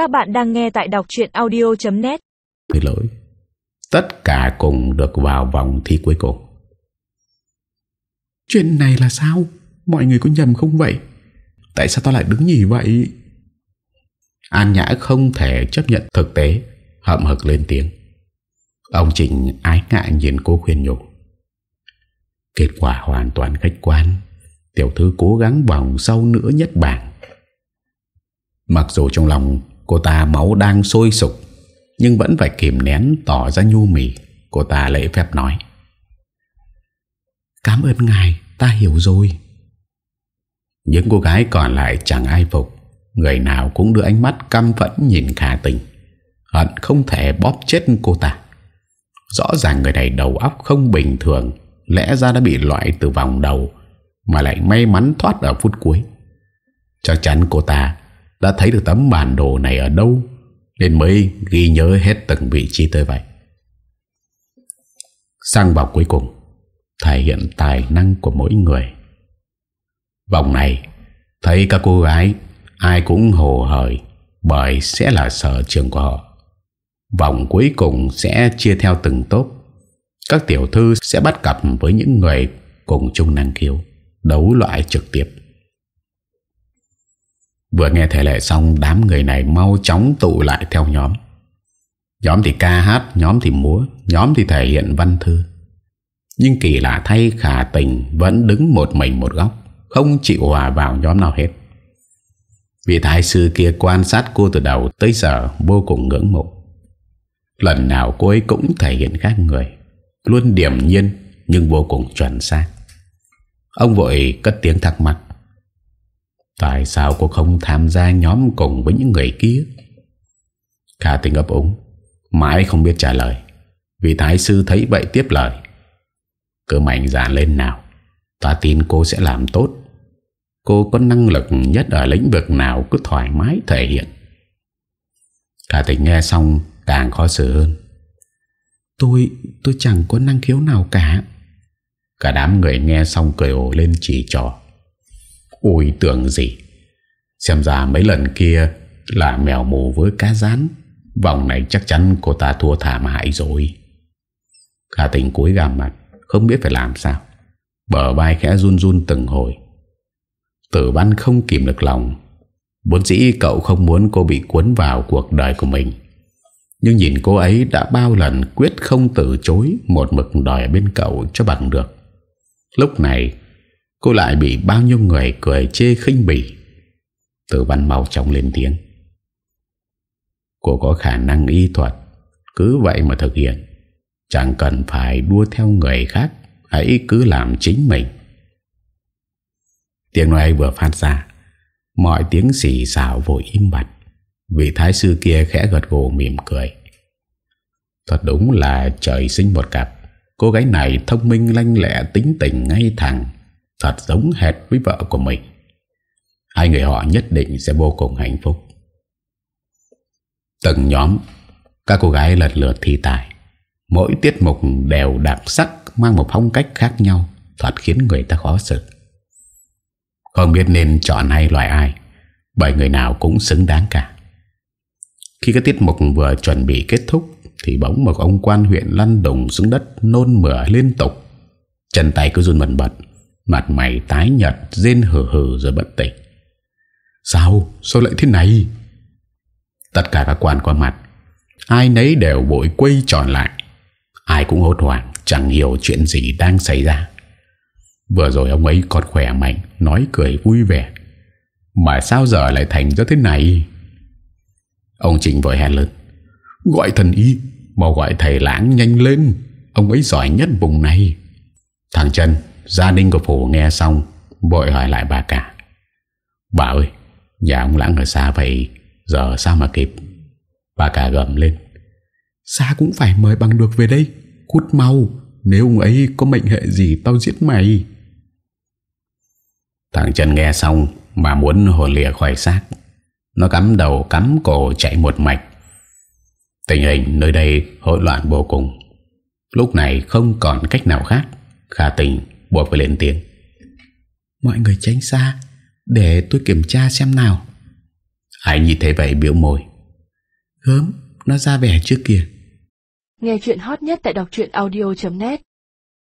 Các bạn đang nghe tại đọc chuyện audio.net Thứ lỗi. Tất cả cùng được vào vòng thi cuối cùng. Chuyện này là sao? Mọi người có nhầm không vậy? Tại sao tao lại đứng nhỉ vậy? An Nhã không thể chấp nhận thực tế Hậm hực lên tiếng. Ông Trịnh ái ngại nhìn cô khuyên nhủ. Kết quả hoàn toàn khách quan. Tiểu thư cố gắng vòng sau nữa nhất bảng. Mặc dù trong lòng cô ta máu đang sôi sục, Nhưng vẫn phải kìm nén tỏ ra nhu mì, Cô ta lễ phép nói. Cảm ơn ngài, Ta hiểu rồi. Những cô gái còn lại chẳng ai phục, Người nào cũng đưa ánh mắt căm phẫn nhìn khả tình, Hận không thể bóp chết cô ta. Rõ ràng người này đầu óc không bình thường, Lẽ ra đã bị loại từ vòng đầu, Mà lại may mắn thoát ở phút cuối. Chắc chắn cô ta đã thấy được tấm bản đồ này ở đâu Nên mới ghi nhớ hết từng vị trí tới vậy. Sang vòng cuối cùng Thể hiện tài năng của mỗi người. Vòng này Thấy các cô gái Ai cũng hồ hởi Bởi sẽ là sở trường của họ. Vòng cuối cùng sẽ chia theo từng tốp, Các tiểu thư sẽ bắt cặp với những người cùng chung năng khiếu Đấu loại trực tiếp. Vừa nghe thể lệ xong, Đám người này mau chóng tụ lại theo nhóm. Nhóm thì ca hát, Nhóm thì múa, Nhóm thì thể hiện văn thư. Nhưng kỳ lạ thay, khả tình Vẫn đứng một mình một góc, Không chịu hòa vào nhóm nào hết. Vị thái sư kia quan sát cô từ đầu tới giờ Vô cùng ngưỡng mộ. Lần nào cô ấy cũng thể hiện khác người, Luôn điểm nhiên Nhưng vô cùng chuẩn xác. Ông vội cất tiếng thắc mắc. Tại sao cô không tham gia nhóm cùng với những người kia? Khả tình ấp úng. Mãi không biết trả lời. Vì thái sư thấy vậy tiếp lời. Cứ mạnh dạn lên nào Ta tin cô sẽ làm tốt. Cô có năng lực nhất ở lĩnh vực nào Cứ thoải mái thể hiện. Khả tình nghe xong Càng khó xử hơn. Tôi, tôi chẳng có năng khiếu nào cả. Cả đám người nghe xong cười ồ lên chỉ trò. Ôi tưởng gì. Xem ra mấy lần kia Là mèo mù với cá rán. Vòng này chắc chắn cô ta thua thảm hại rồi. Khả tình cúi gàm mặt, Không biết phải làm sao. Bờ vai khẽ run run từng hồi. Tử văn không kìm được lòng. Vốn dĩ cậu không muốn cô bị cuốn vào cuộc đời của mình. Nhưng nhìn cô ấy đã bao lần quyết không từ chối Một mực đòi bên cậu cho bằng được. Lúc này Cô lại bị bao nhiêu người cười chê khinh bỉ. Tử văn mau chóng lên tiếng. Cô có khả năng y thuật, Cứ vậy mà thực hiện. Chẳng cần phải đua theo người khác, Hãy cứ làm chính mình. Tiếng nói vừa phát ra, Mọi tiếng xì xào vội im bặt. Vị thái sư kia khẽ gật gù mỉm cười. Thật đúng là trời sinh một cặp, Cô gái này thông minh, lanh lẹ, tính tình ngay thẳng. Thật giống hệt với vợ của mình. Hai người họ nhất định sẽ vô cùng hạnh phúc. Từng nhóm, Các cô gái lật lượt thi tài. Mỗi tiết mục đều đặc sắc, Mang một phong cách khác nhau Thật khiến người ta khó xử. Không biết nên chọn hay loại ai, Bởi người nào cũng xứng đáng cả. Khi các tiết mục vừa chuẩn bị kết thúc, Thì bỗng một ông quan huyện lăn đùng xuống đất, Nôn mửa liên tục. Chân tay cứ run bẩn bật. Mặt mày tái nhật Rên hở hở rồi bận tỉnh. Sao? Sao lại thế này? Tất cả các quan qua mặt, Ai nấy đều bội quay tròn lại. Ai cũng hốt hoảng, Chẳng hiểu chuyện gì đang xảy ra. Vừa rồi ông ấy còn khỏe mạnh, Nói cười vui vẻ. Mà sao giờ lại thành ra thế này? Ông Trịnh vội hẹn lớn. Gọi thần y Mà gọi thầy lãng nhanh lên. Ông ấy giỏi nhất vùng này. Thằng Trần Gia đình của phủ nghe xong Vội hỏi lại bà cả. Bà ơi, Nhà ông lãng ở xa vậy, Giờ sao mà kịp? Bà cả gầm lên. Xa cũng phải mời bằng được về đây Cút mau Nếu ông ấy có mệnh hệ gì tao giết mày. Thằng Trần nghe xong Mà muốn hồn lìa khỏi xác. Nó cắm đầu cắm cổ chạy một mạch. Tình hình nơi đây hỗn loạn vô cùng. Lúc này không còn cách nào khác, Khả tình buộc phải lên tiếng. Mọi người tránh xa Để tôi kiểm tra xem nào. Ai như thế vậy biểu môi. Gớm Nó ra vẻ trước kìa. Nghe chuyện hot nhất tại đọc truyện audio.net